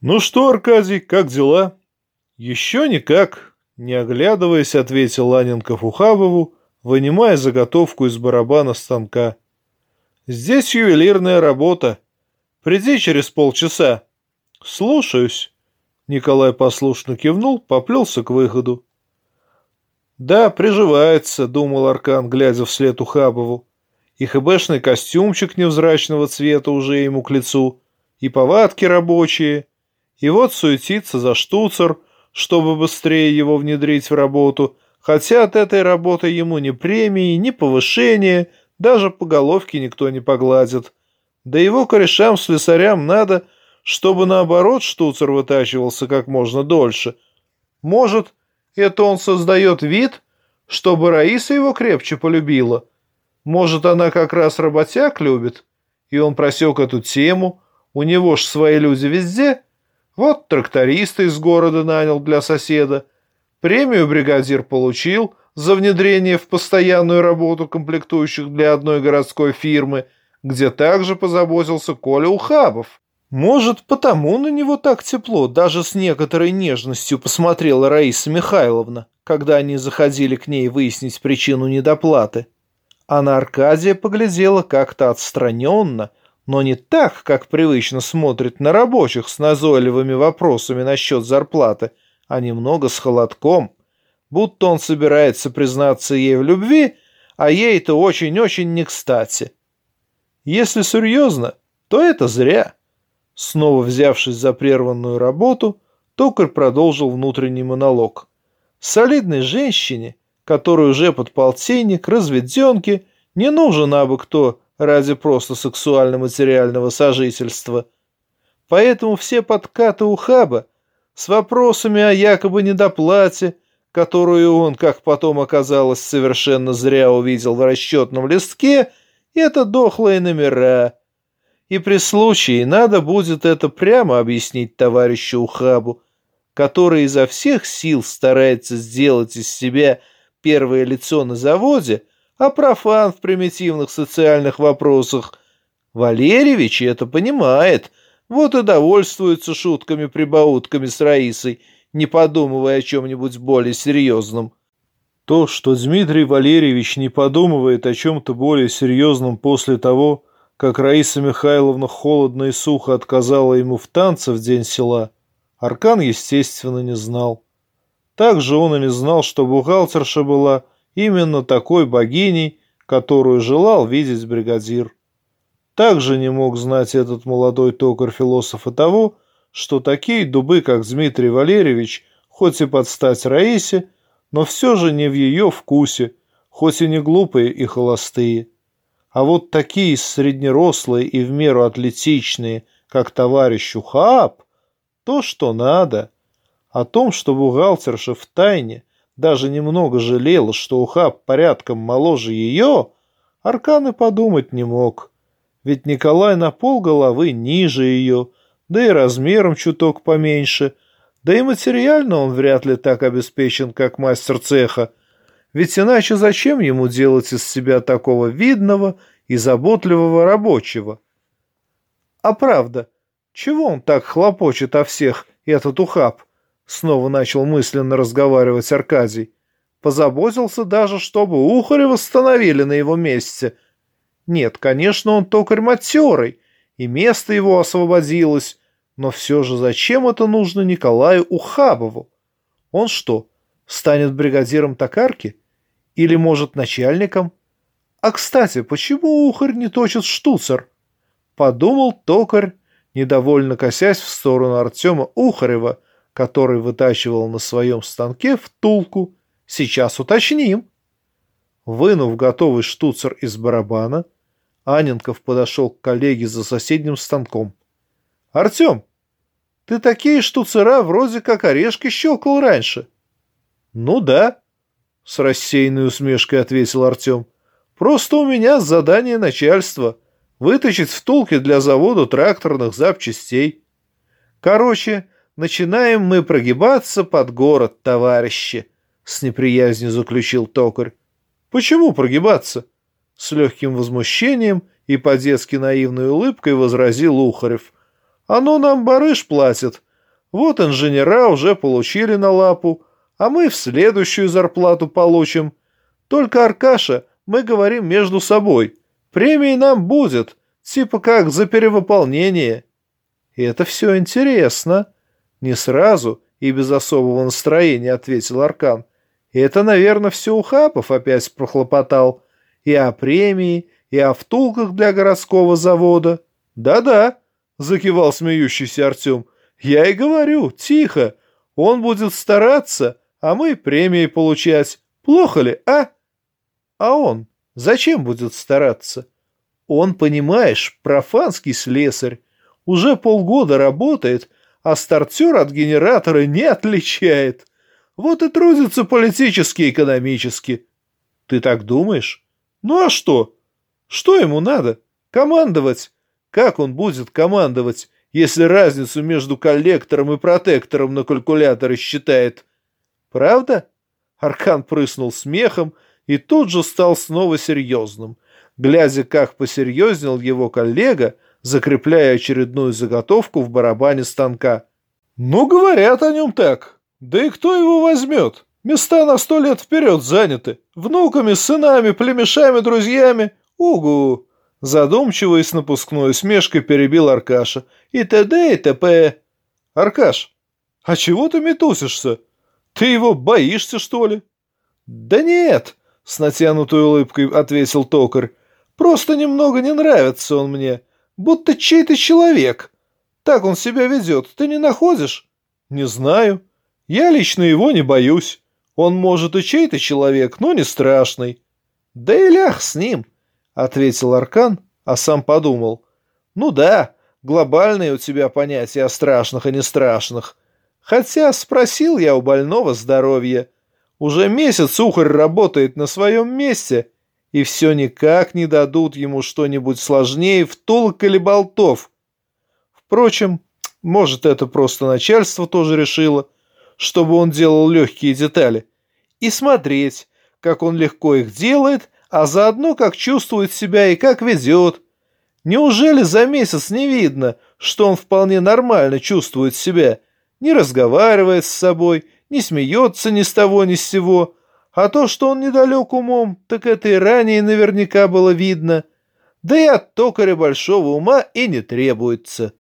«Ну что, Аркадий, как дела?» «Еще никак», — не оглядываясь, ответил Аненков Ухабову, вынимая заготовку из барабана станка. «Здесь ювелирная работа. Приди через полчаса». «Слушаюсь». Николай послушно кивнул, поплелся к выходу. «Да, приживается», — думал Аркан, глядя вслед Ухабову. И хэбэшный костюмчик невзрачного цвета уже ему к лицу, и повадки рабочие. И вот суетится за штуцер, чтобы быстрее его внедрить в работу, хотя от этой работы ему ни премии, ни повышения, даже по головке никто не погладит. Да его корешам-слесарям надо, чтобы наоборот штуцер вытачивался как можно дольше. Может, это он создает вид, чтобы Раиса его крепче полюбила? Может, она как раз работяг любит? И он просек эту тему. У него ж свои люди везде. Вот тракториста из города нанял для соседа. Премию бригадир получил за внедрение в постоянную работу комплектующих для одной городской фирмы, где также позаботился Коля Ухабов. Может, потому на него так тепло, даже с некоторой нежностью посмотрела Раиса Михайловна, когда они заходили к ней выяснить причину недоплаты. А на Аркадия поглядела как-то отстраненно, но не так, как привычно смотрит на рабочих с назойливыми вопросами насчет зарплаты, а немного с холодком, будто он собирается признаться ей в любви, а ей это очень-очень не кстати. Если серьезно, то это зря. Снова взявшись за прерванную работу, токарь продолжил внутренний монолог. Солидной женщине, которая уже под полтинник, разведенке, не нужен абы кто ради просто сексуально-материального сожительства. Поэтому все подкаты у Хаба с вопросами о якобы недоплате, которую он, как потом оказалось, совершенно зря увидел в расчетном листке, это дохлые номера, и при случае надо будет это прямо объяснить товарищу Ухабу, который изо всех сил старается сделать из себя первое лицо на заводе, а профан в примитивных социальных вопросах. Валерьевич это понимает, вот и довольствуется шутками-прибаутками с Раисой, не подумывая о чем-нибудь более серьезном. То, что Дмитрий Валерьевич не подумывает о чем-то более серьезном после того, как Раиса Михайловна холодно и сухо отказала ему в танце в день села, Аркан, естественно, не знал. Также он и не знал, что бухгалтерша была именно такой богиней, которую желал видеть бригадир. Также не мог знать этот молодой токарь-философ и того, что такие дубы, как Дмитрий Валерьевич, хоть и под стать Раисе, но все же не в ее вкусе, хоть и не глупые и холостые. А вот такие среднерослые и в меру атлетичные, как товарищ Ухаап, то, что надо. О том, что бухгалтерша в тайне даже немного жалела, что Ухаб порядком моложе ее, Аркан и подумать не мог. Ведь Николай на пол головы ниже ее, да и размером чуток поменьше, да и материально он вряд ли так обеспечен, как мастер цеха, ведь иначе зачем ему делать из себя такого видного и заботливого рабочего? А правда, чего он так хлопочет о всех, этот ухаб? Снова начал мысленно разговаривать Аркадий. Позаботился даже, чтобы Ухаря восстановили на его месте. Нет, конечно, он токарь матерый, и место его освободилось, но все же зачем это нужно Николаю Ухабову? Он что, станет бригадиром токарки? Или, может, начальником? А, кстати, почему ухарь не точит штуцер? Подумал токарь, недовольно косясь в сторону Артема Ухарева, который вытачивал на своем станке втулку. Сейчас уточним. Вынув готовый штуцер из барабана, Аненков подошел к коллеге за соседним станком. «Артем, ты такие штуцера вроде как орешки щелкал раньше». «Ну да», — с рассеянной усмешкой ответил Артем. «Просто у меня задание начальства — вытащить втулки для завода тракторных запчастей. Короче, начинаем мы прогибаться под город, товарищи», — с неприязнью заключил токарь. «Почему прогибаться?» С легким возмущением и по-детски наивной улыбкой возразил Ухарев — оно нам барыш платит, Вот инженера уже получили на лапу, а мы в следующую зарплату получим. Только, Аркаша, мы говорим между собой. Премии нам будет, типа как за перевыполнение. Это все интересно. Не сразу и без особого настроения ответил Аркан. Это, наверное, все у Хапов опять прохлопотал. И о премии, и о втулках для городского завода. Да-да, закивал смеющийся Артем. Я и говорю, тихо. Он будет стараться, а мы премии получать. Плохо ли, а? А он зачем будет стараться? Он, понимаешь, профанский слесарь. Уже полгода работает, а стартер от генератора не отличает. Вот и трудится политически и экономически. Ты так думаешь? Ну а что? Что ему надо? Командовать. Как он будет командовать, если разницу между коллектором и протектором на калькуляторе считает? Правда? Аркан прыснул смехом и тут же стал снова серьезным, глядя, как посерьезнел его коллега, закрепляя очередную заготовку в барабане станка. «Ну, говорят о нем так. Да и кто его возьмет? Места на сто лет вперед заняты. Внуками, сынами, племешами, друзьями. Угу!» Задумчиво и с напускной усмешкой перебил Аркаша. «И т.д. и т.п. «Аркаш, а чего ты метусишься? Ты его боишься, что ли?» «Да нет!» — с натянутой улыбкой ответил токарь. «Просто немного не нравится он мне будто чей-то человек. Так он себя ведет, ты не находишь? Не знаю. Я лично его не боюсь. Он, может, и чей-то человек, но не страшный. Да и лях с ним, ответил Аркан, а сам подумал. Ну да, глобальные у тебя понятия о страшных и не страшных. Хотя спросил я у больного здоровья. Уже месяц ухарь работает на своем месте — и все никак не дадут ему что-нибудь сложнее втулок или болтов. Впрочем, может, это просто начальство тоже решило, чтобы он делал легкие детали. И смотреть, как он легко их делает, а заодно как чувствует себя и как ведет. Неужели за месяц не видно, что он вполне нормально чувствует себя, не разговаривает с собой, не смеется ни с того ни с сего, а то, что он недалек умом, так это и ранее наверняка было видно. Да и от токаря большого ума и не требуется.